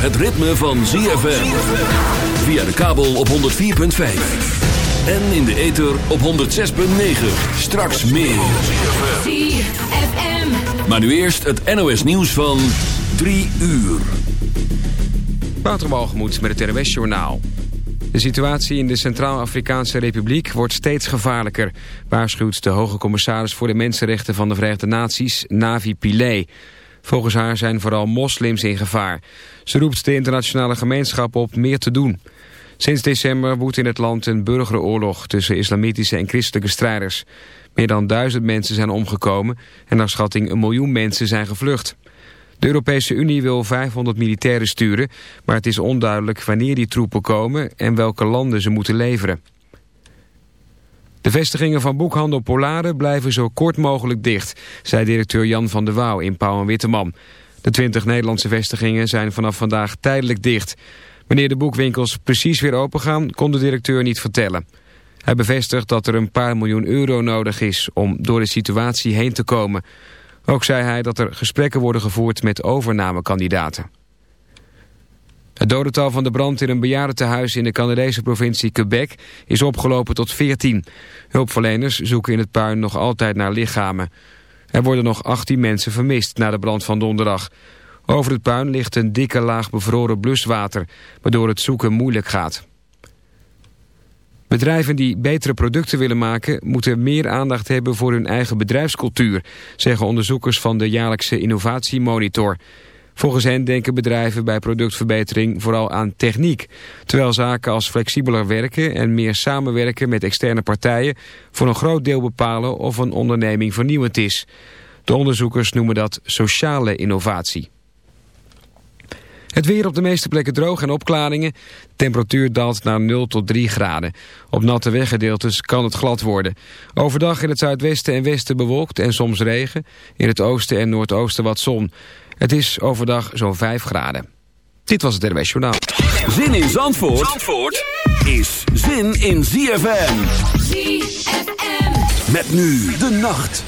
het ritme van ZFM. Via de kabel op 104.5. En in de ether op 106.9. Straks meer. ZFM. Maar nu eerst het NOS nieuws van 3 uur. Waterbalgemoed met het NOS Journaal. De situatie in de Centraal-Afrikaanse Republiek wordt steeds gevaarlijker, waarschuwt de hoge commissaris voor de Mensenrechten van de Verenigde Naties, Navi Pillay. Volgens haar zijn vooral moslims in gevaar. Ze roept de internationale gemeenschap op meer te doen. Sinds december woedt in het land een burgeroorlog tussen islamitische en christelijke strijders. Meer dan duizend mensen zijn omgekomen en naar schatting een miljoen mensen zijn gevlucht. De Europese Unie wil 500 militairen sturen, maar het is onduidelijk wanneer die troepen komen en welke landen ze moeten leveren. De vestigingen van boekhandel Polare blijven zo kort mogelijk dicht, zei directeur Jan van der Wouw in Pauw en Witteman. De 20 Nederlandse vestigingen zijn vanaf vandaag tijdelijk dicht. Wanneer de boekwinkels precies weer opengaan, kon de directeur niet vertellen. Hij bevestigt dat er een paar miljoen euro nodig is om door de situatie heen te komen. Ook zei hij dat er gesprekken worden gevoerd met overnamekandidaten. Het dodental van de brand in een bejaardentehuis in de Canadese provincie Quebec is opgelopen tot 14. Hulpverleners zoeken in het puin nog altijd naar lichamen. Er worden nog 18 mensen vermist na de brand van donderdag. Over het puin ligt een dikke laag bevroren bluswater, waardoor het zoeken moeilijk gaat. Bedrijven die betere producten willen maken... moeten meer aandacht hebben voor hun eigen bedrijfscultuur... zeggen onderzoekers van de jaarlijkse innovatiemonitor. Volgens hen denken bedrijven bij productverbetering vooral aan techniek... terwijl zaken als flexibeler werken en meer samenwerken met externe partijen... voor een groot deel bepalen of een onderneming vernieuwend is. De onderzoekers noemen dat sociale innovatie. Het weer op de meeste plekken droog en opklaringen. Temperatuur daalt naar 0 tot 3 graden. Op natte weggedeeltes kan het glad worden. Overdag in het zuidwesten en westen bewolkt en soms regen. In het oosten en noordoosten wat zon. Het is overdag zo'n 5 graden. Dit was het RWS Journaal. Zin in Zandvoort, Zandvoort is zin in ZFM. ZFM. Met nu de nacht.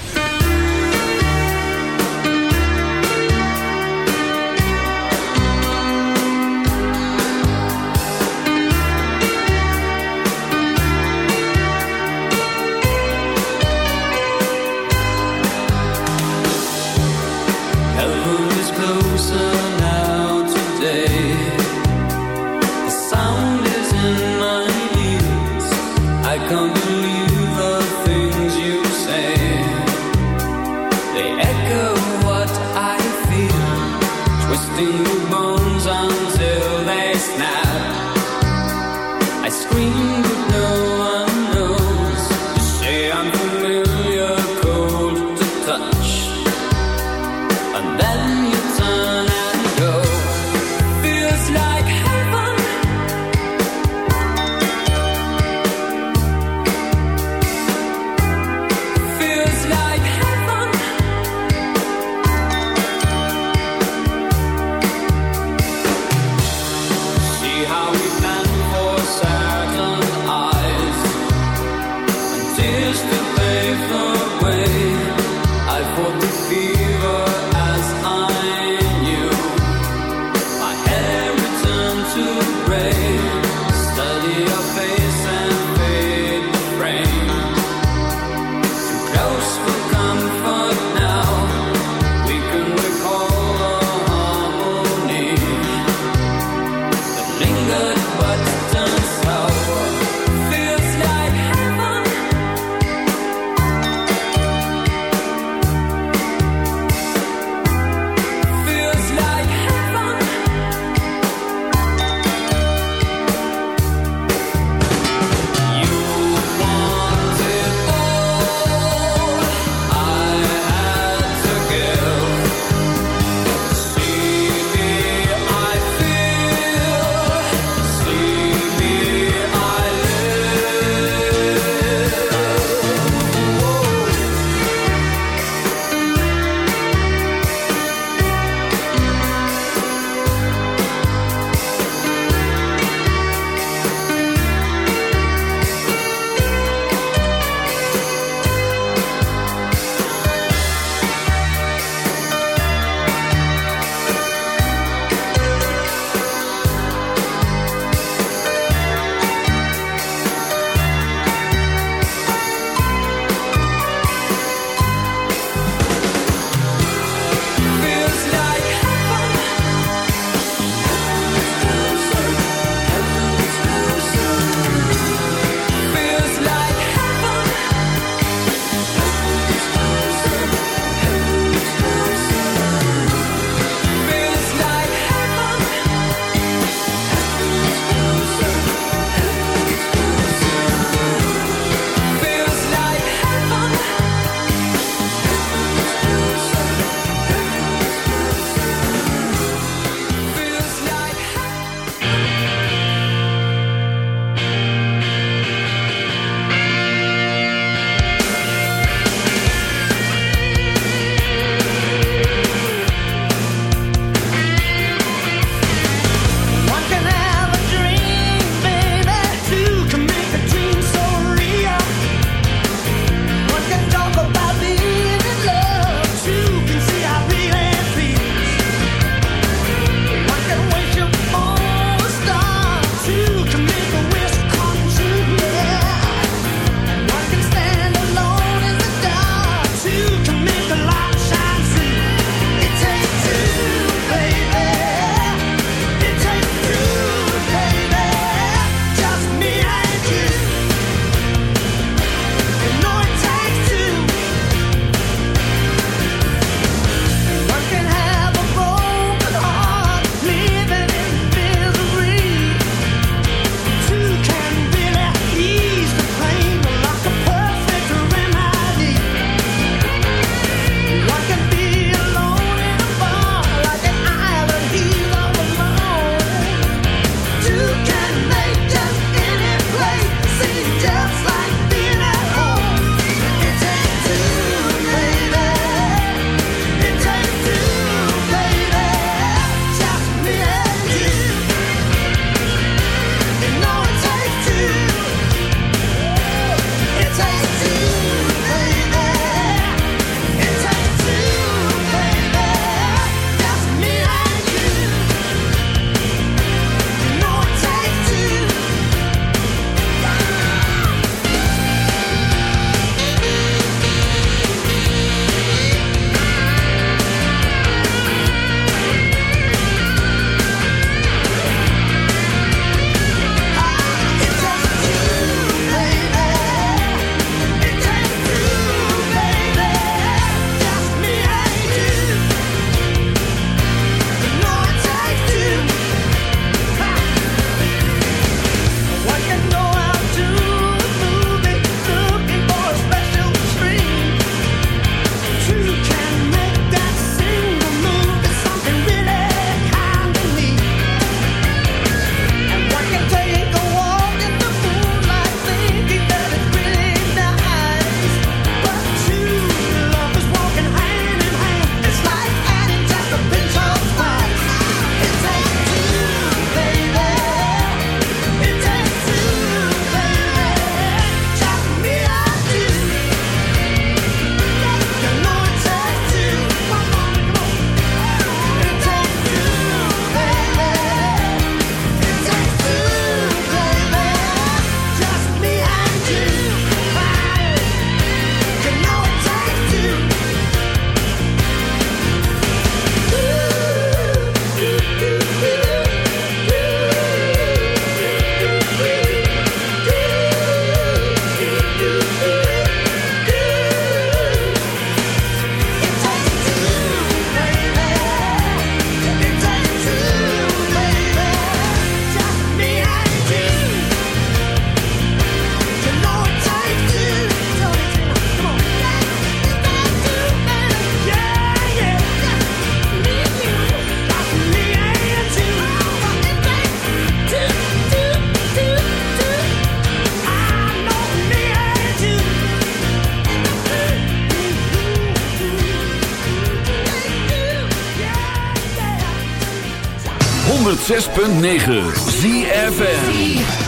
106.9 ZFN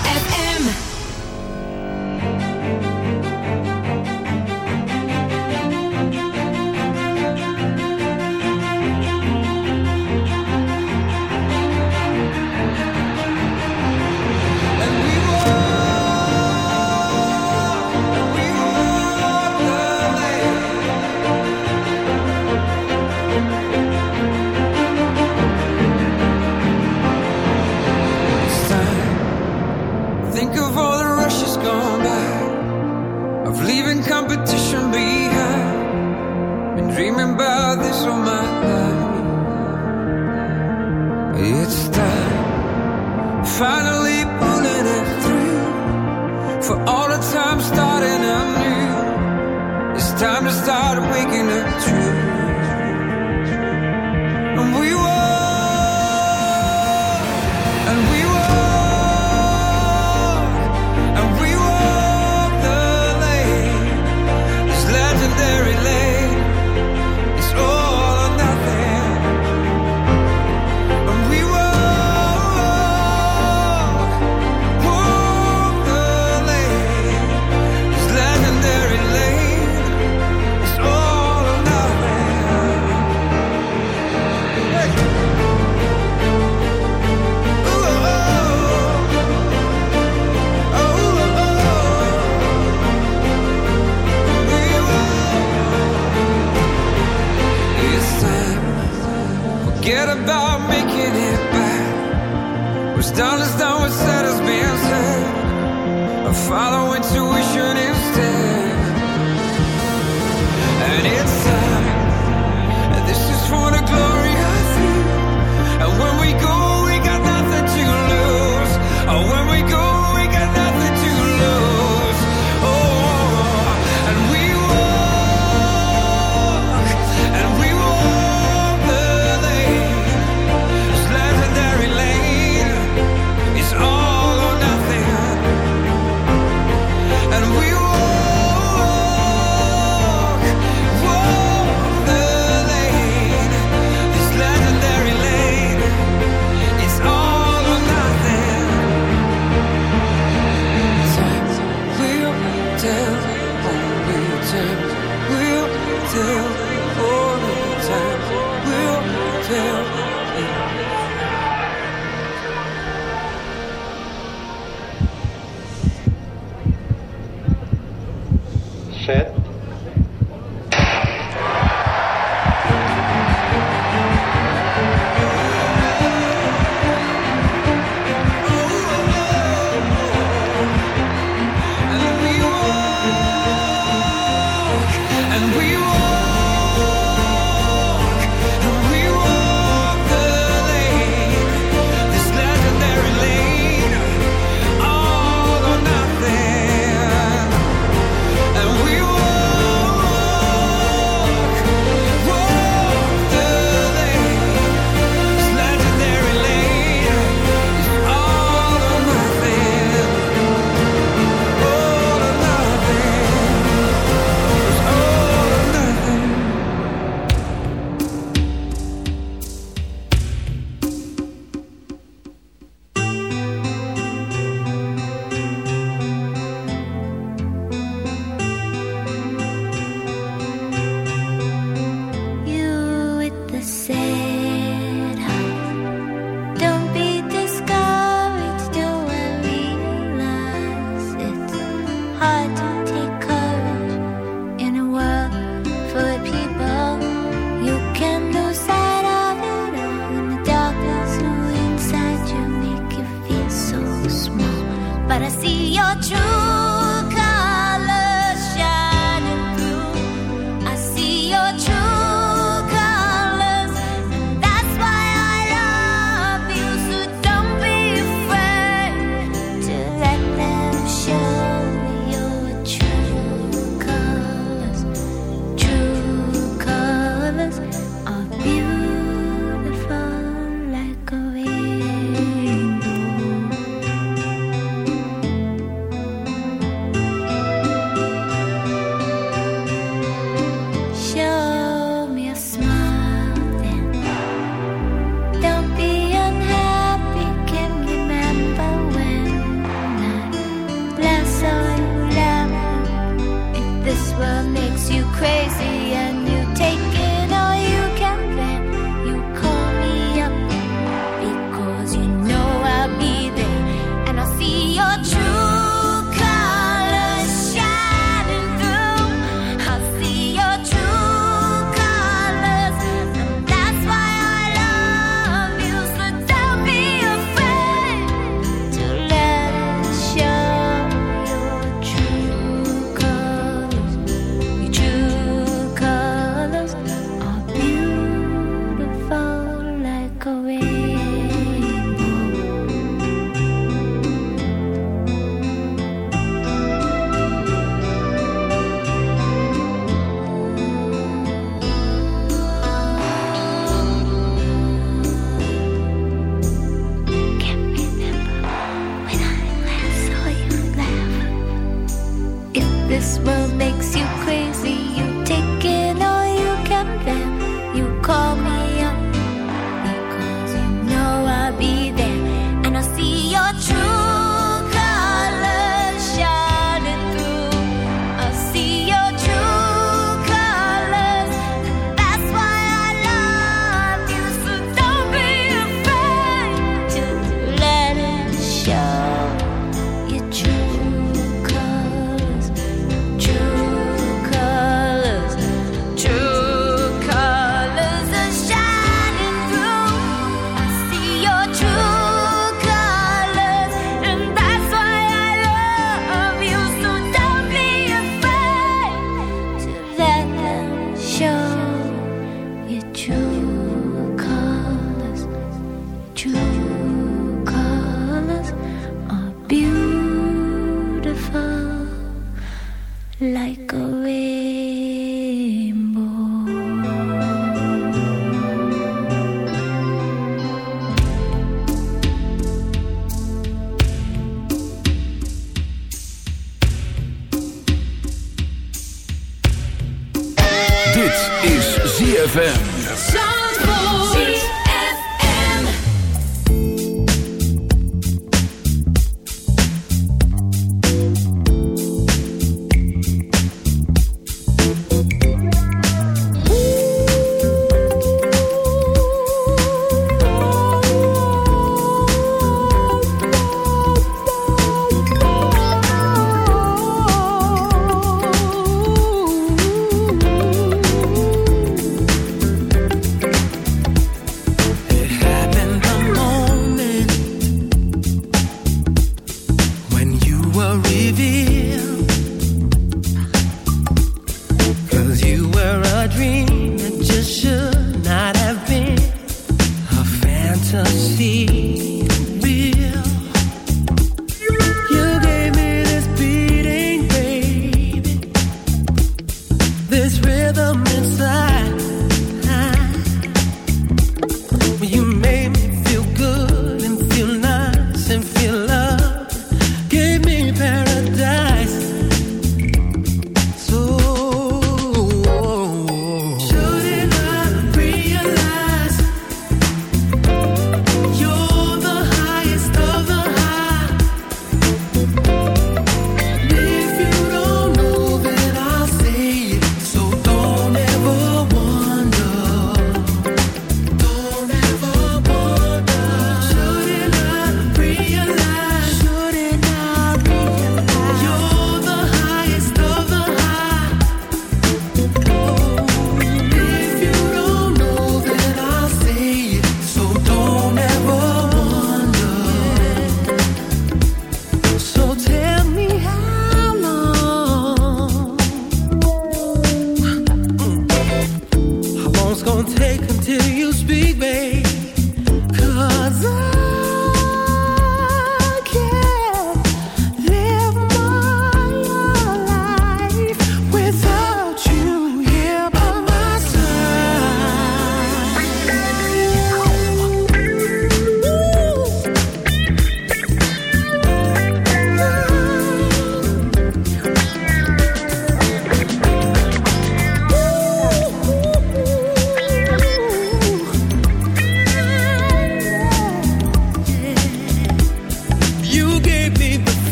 crazy.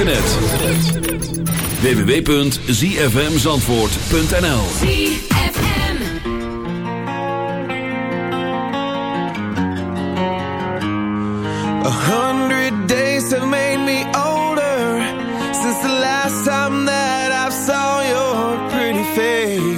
Internet. www.zfmzandvoort.nl A hundred days have made me older Since the last time that I saw your pretty face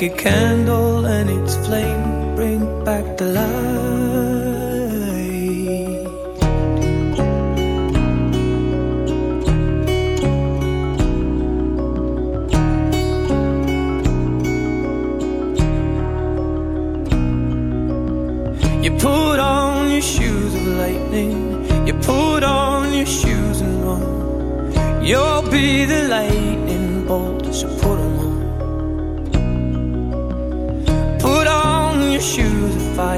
like it can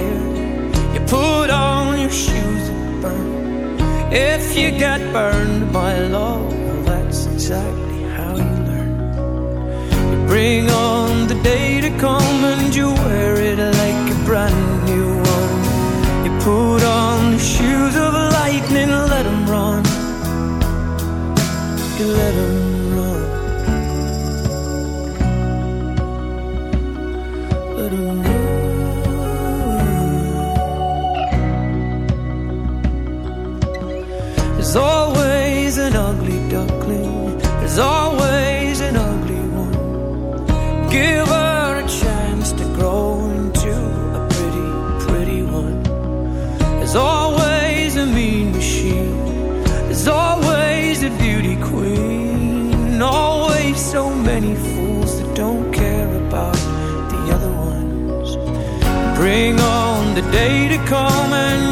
fire. You put on your shoes and burn. If you get burned my love, that's exactly how you learn. You bring on the day to come and you wear it like a brand the day to come and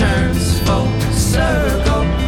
turns full circle.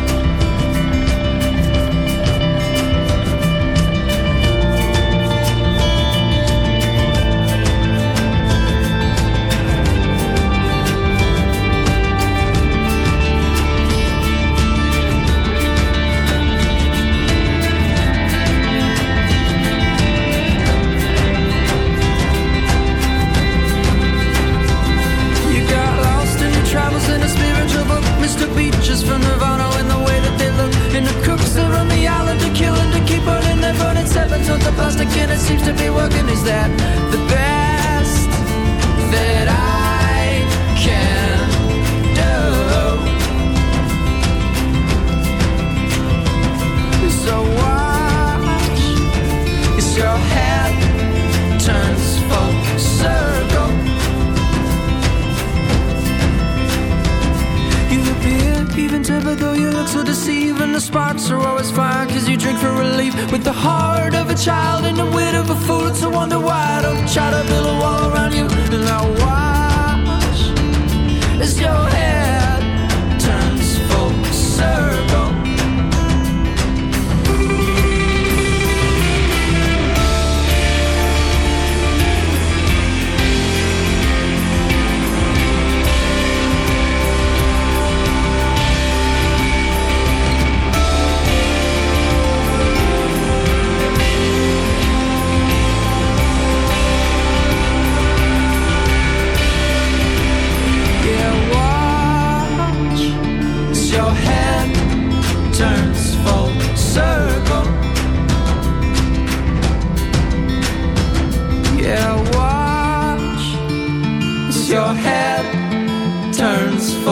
is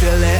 feel it.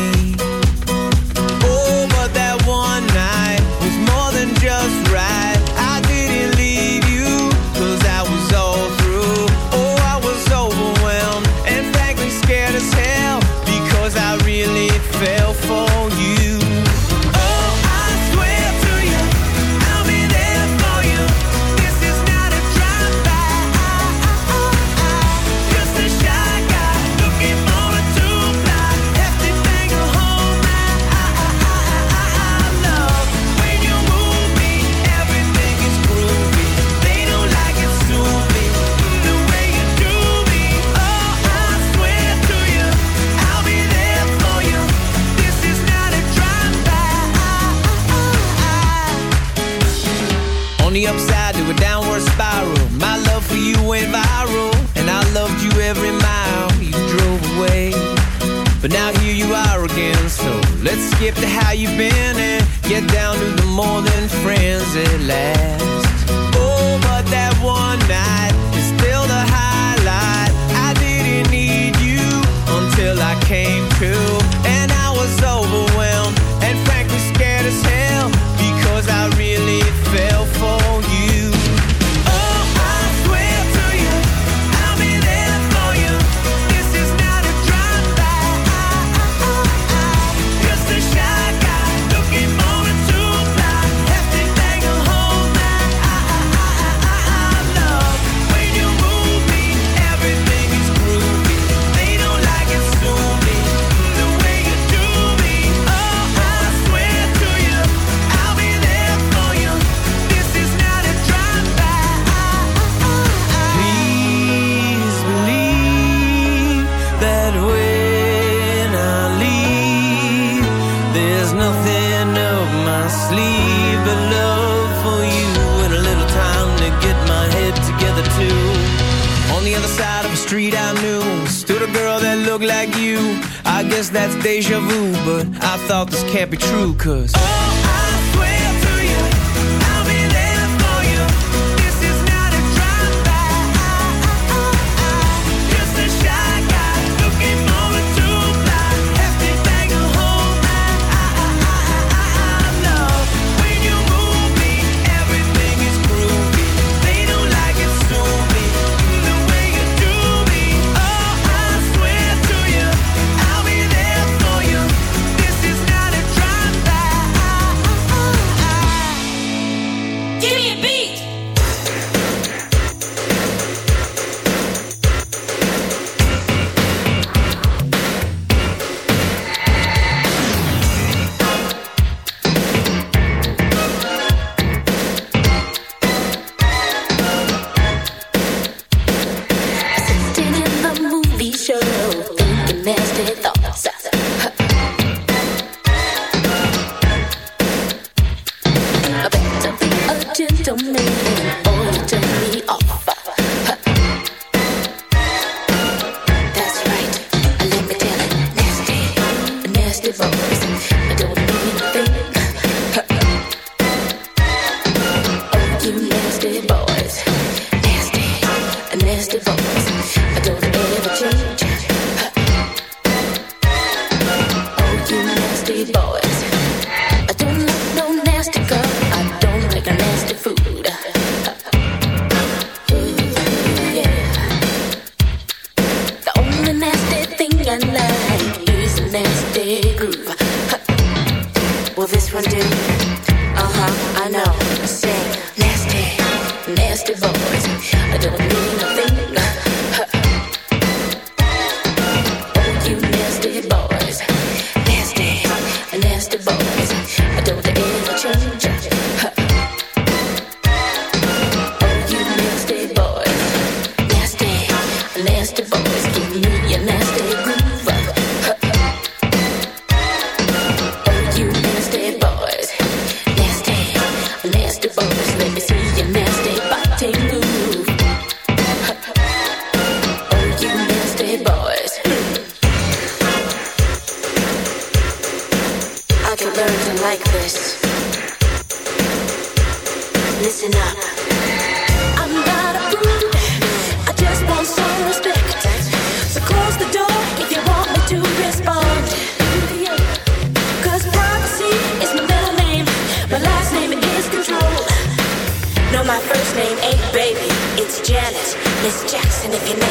defiende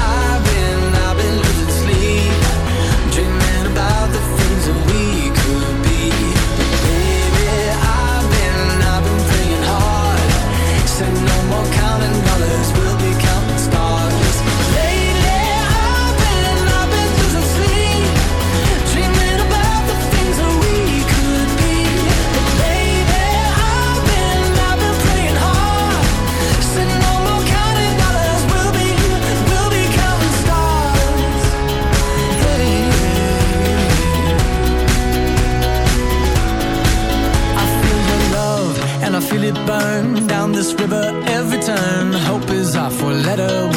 this river every turn. Hope is our four letter